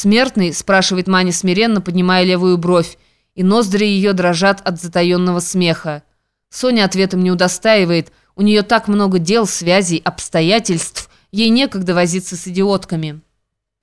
«Смертный?» – спрашивает Маня смиренно, поднимая левую бровь, и ноздри ее дрожат от затаенного смеха. Соня ответом не удостаивает, у нее так много дел, связей, обстоятельств, ей некогда возиться с идиотками.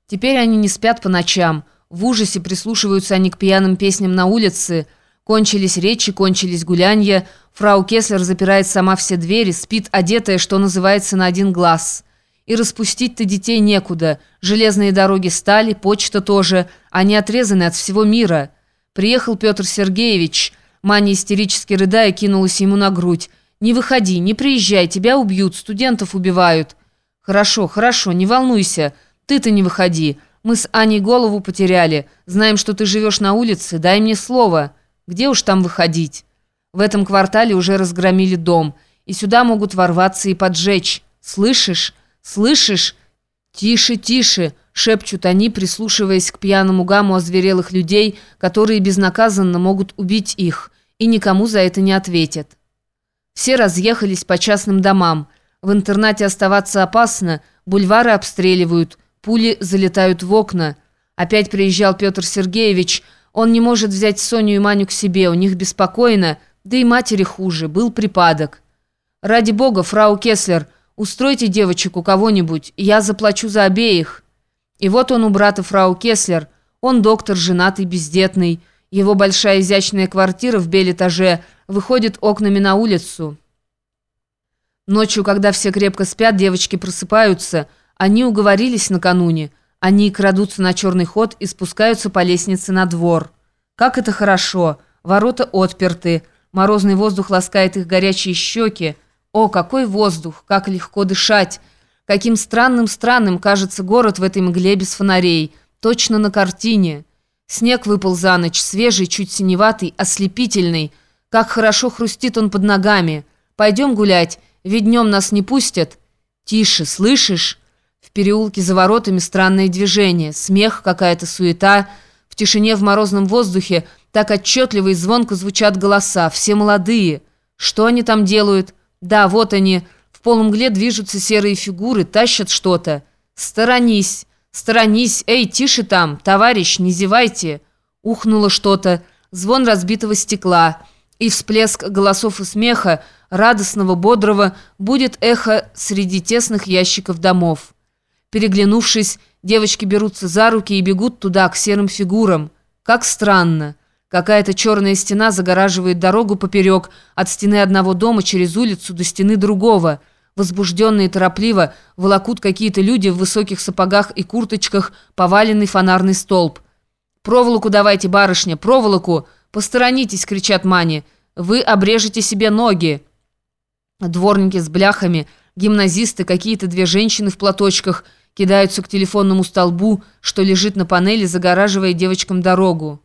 Теперь они не спят по ночам, в ужасе прислушиваются они к пьяным песням на улице, кончились речи, кончились гулянья, фрау Кеслер запирает сама все двери, спит одетая, что называется, на один глаз – и распустить-то детей некуда. Железные дороги стали, почта тоже. Они отрезаны от всего мира. Приехал Петр Сергеевич. Маня истерически рыдая кинулась ему на грудь. «Не выходи, не приезжай, тебя убьют, студентов убивают». «Хорошо, хорошо, не волнуйся. Ты-то не выходи. Мы с Аней голову потеряли. Знаем, что ты живешь на улице. Дай мне слово. Где уж там выходить?» В этом квартале уже разгромили дом. И сюда могут ворваться и поджечь. Слышишь? «Слышишь?» «Тише, тише!» — шепчут они, прислушиваясь к пьяному гамму озверелых людей, которые безнаказанно могут убить их, и никому за это не ответят. Все разъехались по частным домам. В интернате оставаться опасно, бульвары обстреливают, пули залетают в окна. Опять приезжал Петр Сергеевич. Он не может взять Соню и Маню к себе, у них беспокойно, да и матери хуже, был припадок. «Ради бога, фрау Кеслер!» Устройте девочек у кого-нибудь, я заплачу за обеих». И вот он у брата фрау Кеслер. Он доктор, женатый, бездетный. Его большая изящная квартира в белетаже выходит окнами на улицу. Ночью, когда все крепко спят, девочки просыпаются. Они уговорились накануне. Они крадутся на черный ход и спускаются по лестнице на двор. Как это хорошо! Ворота отперты. Морозный воздух ласкает их горячие щеки. О, какой воздух, как легко дышать! Каким странным-странным кажется город в этой мгле без фонарей. Точно на картине. Снег выпал за ночь, свежий, чуть синеватый, ослепительный. Как хорошо хрустит он под ногами. Пойдем гулять, ведь днем нас не пустят. Тише, слышишь? В переулке за воротами странное движение, смех, какая-то суета. В тишине в морозном воздухе так отчетливо и звонко звучат голоса, все молодые. Что они там делают? Да, вот они. В полумгле движутся серые фигуры, тащат что-то. Сторонись, сторонись. Эй, тише там, товарищ, не зевайте. Ухнуло что-то. Звон разбитого стекла. И всплеск голосов и смеха, радостного, бодрого, будет эхо среди тесных ящиков домов. Переглянувшись, девочки берутся за руки и бегут туда, к серым фигурам. Как странно. Какая-то черная стена загораживает дорогу поперек, от стены одного дома через улицу до стены другого. Возбужденные торопливо волокут какие-то люди в высоких сапогах и курточках поваленный фонарный столб. «Проволоку давайте, барышня, проволоку! Посторонитесь!» — кричат Мани. «Вы обрежете себе ноги!» Дворники с бляхами, гимназисты, какие-то две женщины в платочках кидаются к телефонному столбу, что лежит на панели, загораживая девочкам дорогу.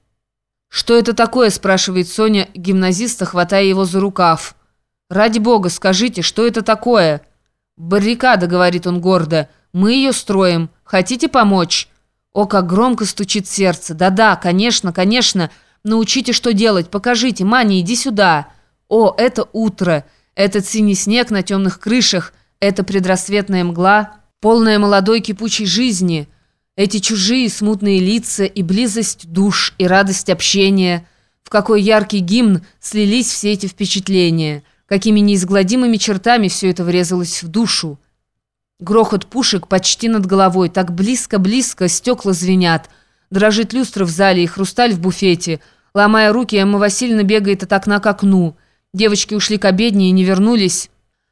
«Что это такое?» – спрашивает Соня гимназиста, хватая его за рукав. «Ради бога, скажите, что это такое?» «Баррикада», – говорит он гордо. «Мы ее строим. Хотите помочь?» О, как громко стучит сердце. «Да-да, конечно, конечно. Научите, что делать. Покажите. Маня, иди сюда». О, это утро. Этот синий снег на темных крышах. Это предрассветная мгла, полная молодой кипучей жизни – эти чужие смутные лица и близость душ, и радость общения. В какой яркий гимн слились все эти впечатления. Какими неизгладимыми чертами все это врезалось в душу. Грохот пушек почти над головой, так близко-близко стекла звенят. Дрожит люстра в зале и хрусталь в буфете. Ломая руки, Эмма Васильевна бегает от окна к окну. Девочки ушли к обедне и не вернулись.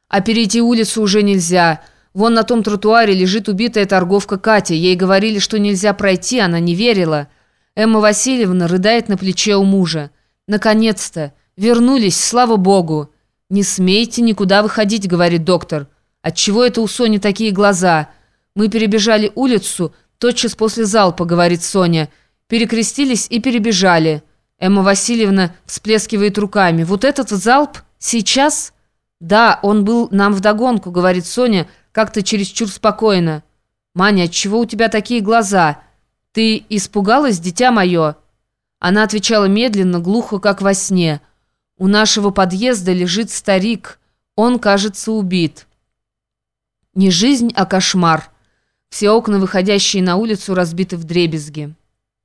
А перейти улицу уже нельзя – Вон на том тротуаре лежит убитая торговка Катя. Ей говорили, что нельзя пройти, она не верила. Эмма Васильевна рыдает на плече у мужа. «Наконец-то! Вернулись, слава богу!» «Не смейте никуда выходить», — говорит доктор. «Отчего это у Сони такие глаза?» «Мы перебежали улицу тотчас после залпа», — говорит Соня. «Перекрестились и перебежали». Эмма Васильевна всплескивает руками. «Вот этот залп? Сейчас?» «Да, он был нам вдогонку», — говорит Соня, — как-то чересчур спокойно. «Маня, отчего у тебя такие глаза? Ты испугалась, дитя мое?» Она отвечала медленно, глухо, как во сне. «У нашего подъезда лежит старик. Он, кажется, убит». Не жизнь, а кошмар. Все окна, выходящие на улицу, разбиты в дребезги.